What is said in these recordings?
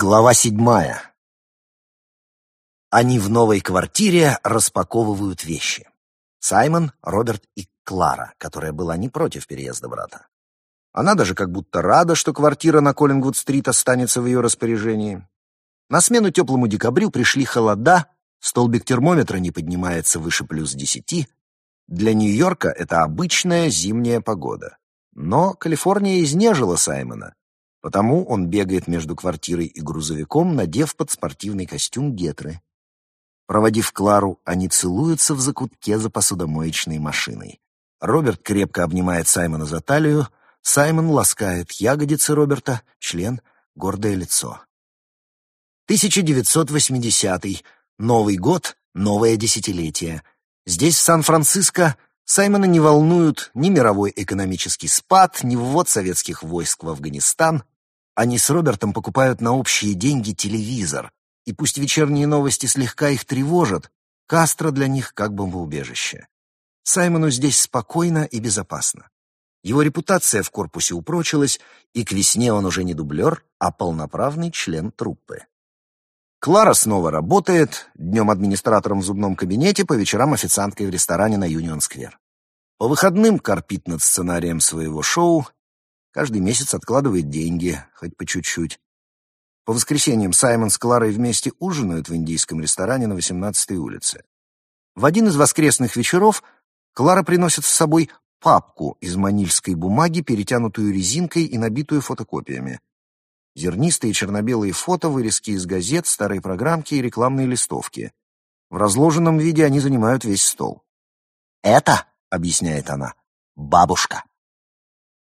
Глава седьмая. Они в новой квартире распаковывают вещи. Саймон, Роберт и Клара, которая была не против переезда брата. Она даже как будто рада, что квартира на Коллингвуд-стрит останется в ее распоряжении. На смену теплому декабрю пришли холода, столбик термометра не поднимается выше плюс десяти. Для Нью-Йорка это обычная зимняя погода. Но Калифорния изнежила Саймона, Потому он бегает между квартирой и грузовиком, надев под спортивный костюм гетры. Проводив Клару, они целуются в закутке за посудомоечной машиной. Роберт крепко обнимает Саймона за талию, Саймон ласкает ягодицы Роберта, член, гордое лицо. 1980 Новый год, новое десятилетие. Здесь, в Сан-Франциско, Саймона не волнуют ни мировой экономический спад, ни ввод советских войск в Афганистан. Они с Робертом покупают на общие деньги телевизор, и пусть вечерние новости слегка их тревожат, Кастро для них как бомбоубежище. Саймону здесь спокойно и безопасно. Его репутация в корпусе упрочилась, и к весне он уже не дублер, а полноправный член труппы. Клара снова работает, днем администратором в зубном кабинете, по вечерам официанткой в ресторане на Юнион-сквер. По выходным корпит над сценарием своего шоу, каждый месяц откладывает деньги, хоть по чуть-чуть. По воскресеньям Саймон с Кларой вместе ужинают в индийском ресторане на 18-й улице. В один из воскресных вечеров Клара приносит с собой папку из манильской бумаги, перетянутую резинкой и набитую фотокопиями. Зернистые черно-белые фото, вырезки из газет, старые программки и рекламные листовки. В разложенном виде они занимают весь стол. «Это, — объясняет она, — бабушка».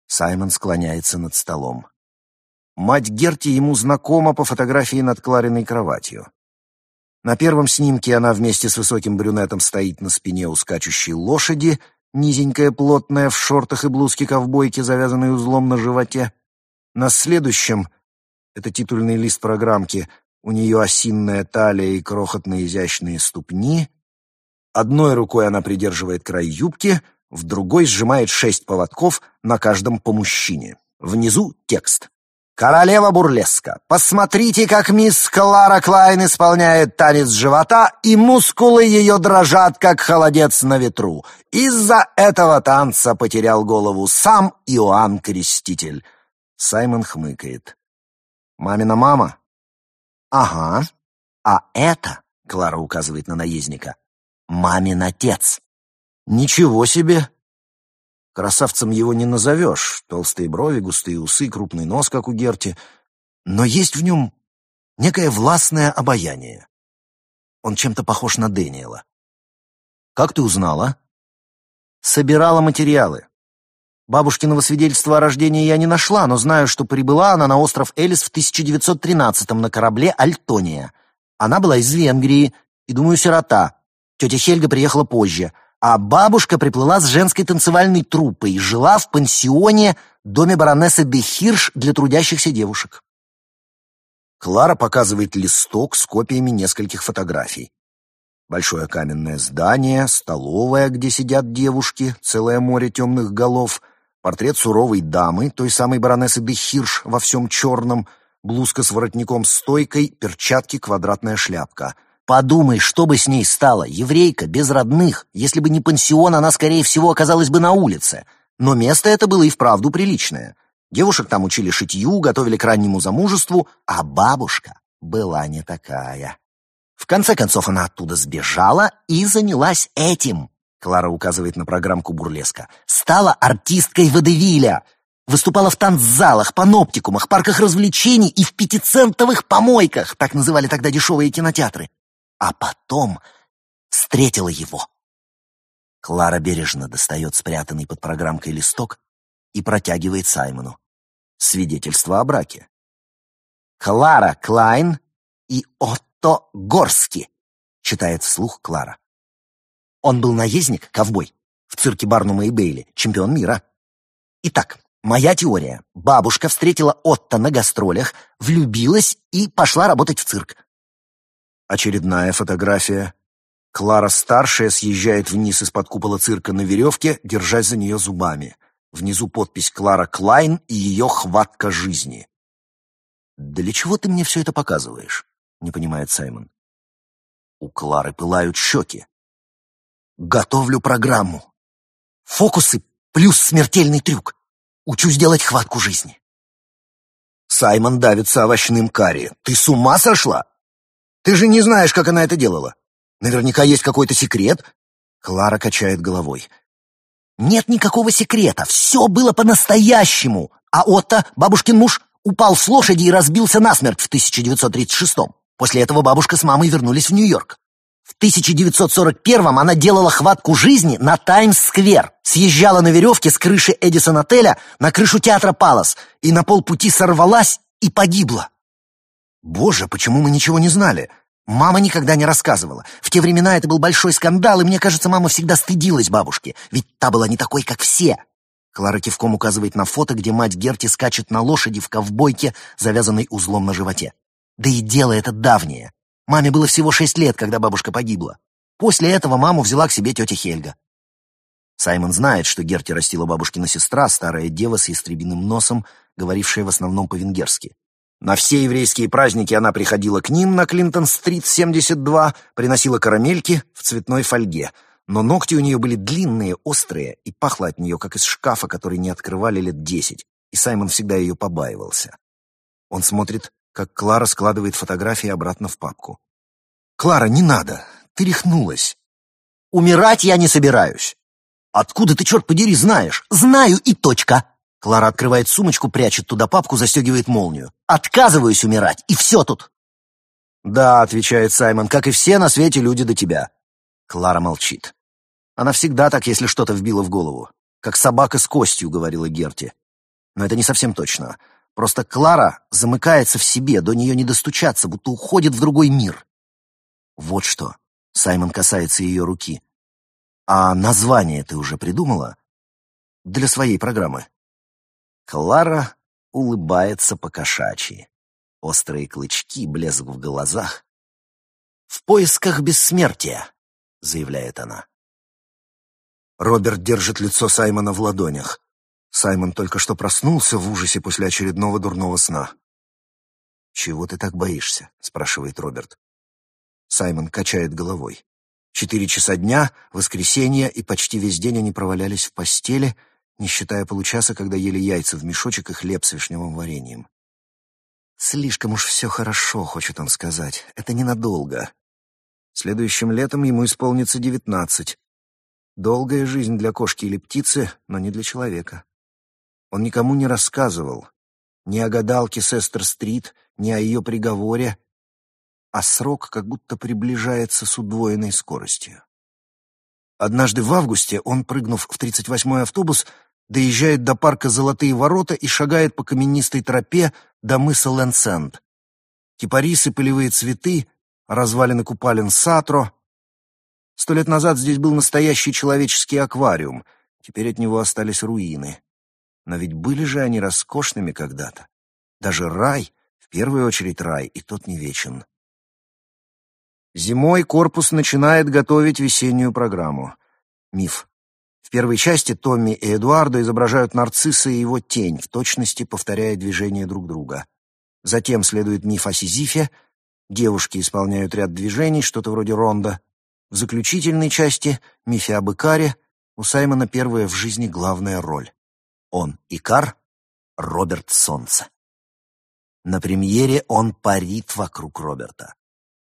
Саймон склоняется над столом. Мать Герти ему знакома по фотографии над Клариной кроватью. На первом снимке она вместе с высоким брюнетом стоит на спине у скачущей лошади, низенькая, плотная, в шортах и блузке ковбойки, завязанной узлом на животе. На следующем это титульный лист программки. У нее осинная талия и крохотные изящные ступни. Одной рукой она придерживает край юбки, в другой сжимает шесть поводков, на каждом по мужчине. Внизу текст. «Королева бурлеска, посмотрите, как мисс Клара Клайн исполняет танец живота, и мускулы ее дрожат, как холодец на ветру. Из-за этого танца потерял голову сам Иоанн Креститель». Саймон хмыкает. Мамина мама? Ага. А это, Клара указывает на наездника, мамин отец. Ничего себе! Красавцем его не назовешь. Толстые брови, густые усы, крупный нос, как у Герти. Но есть в нем некое властное обаяние. Он чем-то похож на Дэниела. «Как ты узнала?» «Собирала материалы. Бабушкиного свидетельства о рождении я не нашла, но знаю, что прибыла она на остров Элис в 1913-м на корабле «Альтония». Она была из Венгрии, и, думаю, сирота. Тетя Хельга приехала позже. А бабушка приплыла с женской танцевальной труппой и жила в пансионе доме баронессы де Хирш для трудящихся девушек. Клара показывает листок с копиями нескольких фотографий. Большое каменное здание, столовая, где сидят девушки, целое море темных голов — портрет суровой дамы, той самой баронессы де Хирш во всем черном, блузка с воротником-стойкой, перчатки, квадратная шляпка. Подумай, что бы с ней стало, еврейка, без родных. Если бы не пансион, она, скорее всего, оказалась бы на улице. Но место это было и вправду приличное. Девушек там учили шитью, готовили к раннему замужеству, а бабушка была не такая. В конце концов, она оттуда сбежала и занялась этим. Клара указывает на программку бурлеска. «Стала артисткой водевиля!» Выступала в танцзалах, паноптикумах, парках развлечений и в пятицентовых помойках, так называли тогда дешевые кинотеатры. А потом встретила его. Клара бережно достает спрятанный под программкой листок и протягивает Саймону. Свидетельство о браке. «Клара Клайн и Отто Горски», читает вслух Клара. Он был наездник, ковбой, в цирке Барнума и Бейли, чемпион мира. Итак, моя теория. Бабушка встретила Отто на гастролях, влюбилась и пошла работать в цирк. Очередная фотография. Клара-старшая съезжает вниз из-под купола цирка на веревке, держась за нее зубами. Внизу подпись «Клара Клайн» и ее «Хватка жизни». «Для чего ты мне все это показываешь?» — не понимает Саймон. У Клары пылают щеки. «Готовлю программу. Фокусы плюс смертельный трюк. Учусь делать хватку жизни». Саймон давится овощным карри. «Ты с ума сошла? Ты же не знаешь, как она это делала. Наверняка есть какой-то секрет». Клара качает головой. «Нет никакого секрета. Все было по-настоящему. А Отто, бабушкин муж, упал с лошади и разбился насмерть в 1936-м. После этого бабушка с мамой вернулись в Нью-Йорк. В 1941-м она делала хватку жизни на Таймс-сквер, съезжала на веревке с крыши Эдисон-отеля на крышу театра Палас и на полпути сорвалась и погибла. Боже, почему мы ничего не знали? Мама никогда не рассказывала. В те времена это был большой скандал, и мне кажется, мама всегда стыдилась бабушки, ведь та была не такой, как все. Клара кивком указывает на фото, где мать Герти скачет на лошади в ковбойке, завязанной узлом на животе. Да и дело это давнее. Маме было всего шесть лет, когда бабушка погибла. После этого маму взяла к себе тетя Хельга. Саймон знает, что Герти растила бабушкина сестра, старая дева с ястребиным носом, говорившая в основном по-венгерски. На все еврейские праздники она приходила к ним на Клинтон-стрит, 72, приносила карамельки в цветной фольге — но ногти у нее были длинные, острые, и пахло от нее, как из шкафа, который не открывали лет десять, и Саймон всегда ее побаивался. Он смотрит, как Клара складывает фотографии обратно в папку. «Клара, не надо! Ты рехнулась!» «Умирать я не собираюсь!» «Откуда ты, черт подери, знаешь?» «Знаю и точка!» Клара открывает сумочку, прячет туда папку, застегивает молнию. «Отказываюсь умирать, и все тут!» «Да», — отвечает Саймон, — «как и все на свете люди до тебя». Клара молчит. Она всегда так, если что-то вбила в голову. Как собака с костью, говорила Герти. Но это не совсем точно. Просто Клара замыкается в себе, до нее не достучаться, будто уходит в другой мир. Вот что. Саймон касается ее руки. А название ты уже придумала? Для своей программы. Клара улыбается по-кошачьи. Острые клычки, блеск в глазах. «В поисках бессмертия», — заявляет она. Роберт держит лицо Саймона в ладонях. Саймон только что проснулся в ужасе после очередного дурного сна. «Чего ты так боишься?» — спрашивает Роберт. Саймон качает головой. Четыре часа дня, воскресенье, и почти весь день они провалялись в постели, не считая получаса, когда ели яйца в мешочек и хлеб с вишневым вареньем. «Слишком уж все хорошо», — хочет он сказать. «Это ненадолго». Следующим летом ему исполнится девятнадцать. Долгая жизнь для кошки или птицы, но не для человека. Он никому не рассказывал. Ни о гадалке Сестер-стрит, ни о ее приговоре. А срок как будто приближается с удвоенной скоростью. Однажды в августе он, прыгнув в 38-й автобус, доезжает до парка Золотые ворота и шагает по каменистой тропе до мыса Лэнсенд. Кипарисы, полевые цветы, развалины купалин Сатро, Сто лет назад здесь был настоящий человеческий аквариум, теперь от него остались руины. Но ведь были же они роскошными когда-то. Даже рай, в первую очередь рай, и тот не вечен. Зимой корпус начинает готовить весеннюю программу. Миф. В первой части Томми и Эдуардо изображают нарцисса и его тень, в точности повторяя движения друг друга. Затем следует миф о Сизифе. Девушки исполняют ряд движений, что-то вроде ронда. В заключительной части «Мифе об Икаре» у Саймона первая в жизни главная роль. Он Икар, Роберт Солнце. На премьере он парит вокруг Роберта.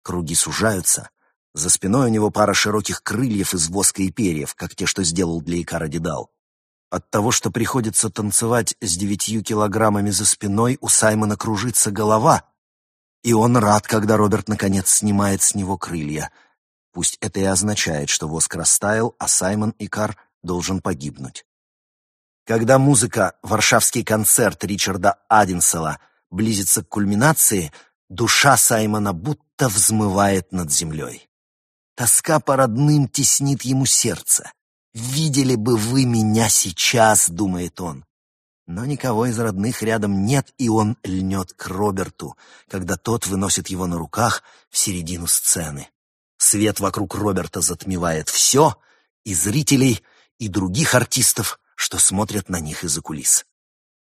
Круги сужаются. За спиной у него пара широких крыльев из воска и перьев, как те, что сделал для Икара Дедал. От того, что приходится танцевать с девятью килограммами за спиной, у Саймона кружится голова, и он рад, когда Роберт наконец снимает с него крылья — Пусть это и означает, что воск растаял, а Саймон Икар должен погибнуть. Когда музыка «Варшавский концерт» Ричарда Аддинсела близится к кульминации, душа Саймона будто взмывает над землей. Тоска по родным теснит ему сердце. «Видели бы вы меня сейчас», — думает он. Но никого из родных рядом нет, и он льнет к Роберту, когда тот выносит его на руках в середину сцены. Свет вокруг Роберта затмевает все, и зрителей, и других артистов, что смотрят на них из-за кулис.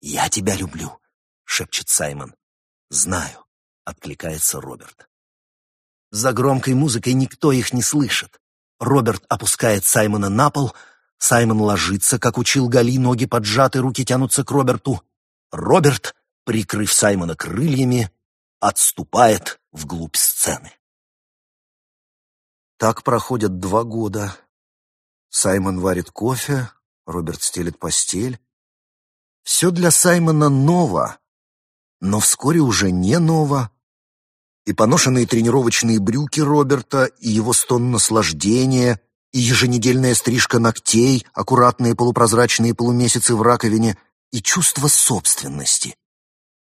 «Я тебя люблю», — шепчет Саймон. «Знаю», — откликается Роберт. За громкой музыкой никто их не слышит. Роберт опускает Саймона на пол, Саймон ложится, как учил Гали, ноги поджаты, руки тянутся к Роберту. Роберт, прикрыв Саймона крыльями, отступает вглубь сцены. Так проходят два года. Саймон варит кофе, Роберт стелит постель. Все для Саймона ново, но вскоре уже не ново. И поношенные тренировочные брюки Роберта, и его стон наслаждения, и еженедельная стрижка ногтей, аккуратные полупрозрачные полумесяцы в раковине, и чувство собственности.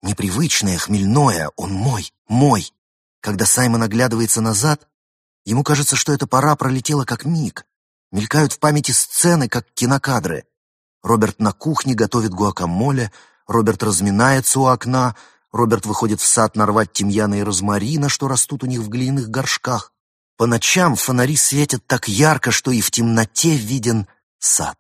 Непривычное, хмельное, он мой, мой. Когда Саймон оглядывается назад, ему кажется, что эта пора пролетела как миг. Мелькают в памяти сцены, как кинокадры. Роберт на кухне готовит гуакамоле, Роберт разминается у окна, Роберт выходит в сад нарвать тимьяна и розмарина, что растут у них в глиняных горшках. По ночам фонари светят так ярко, что и в темноте виден сад.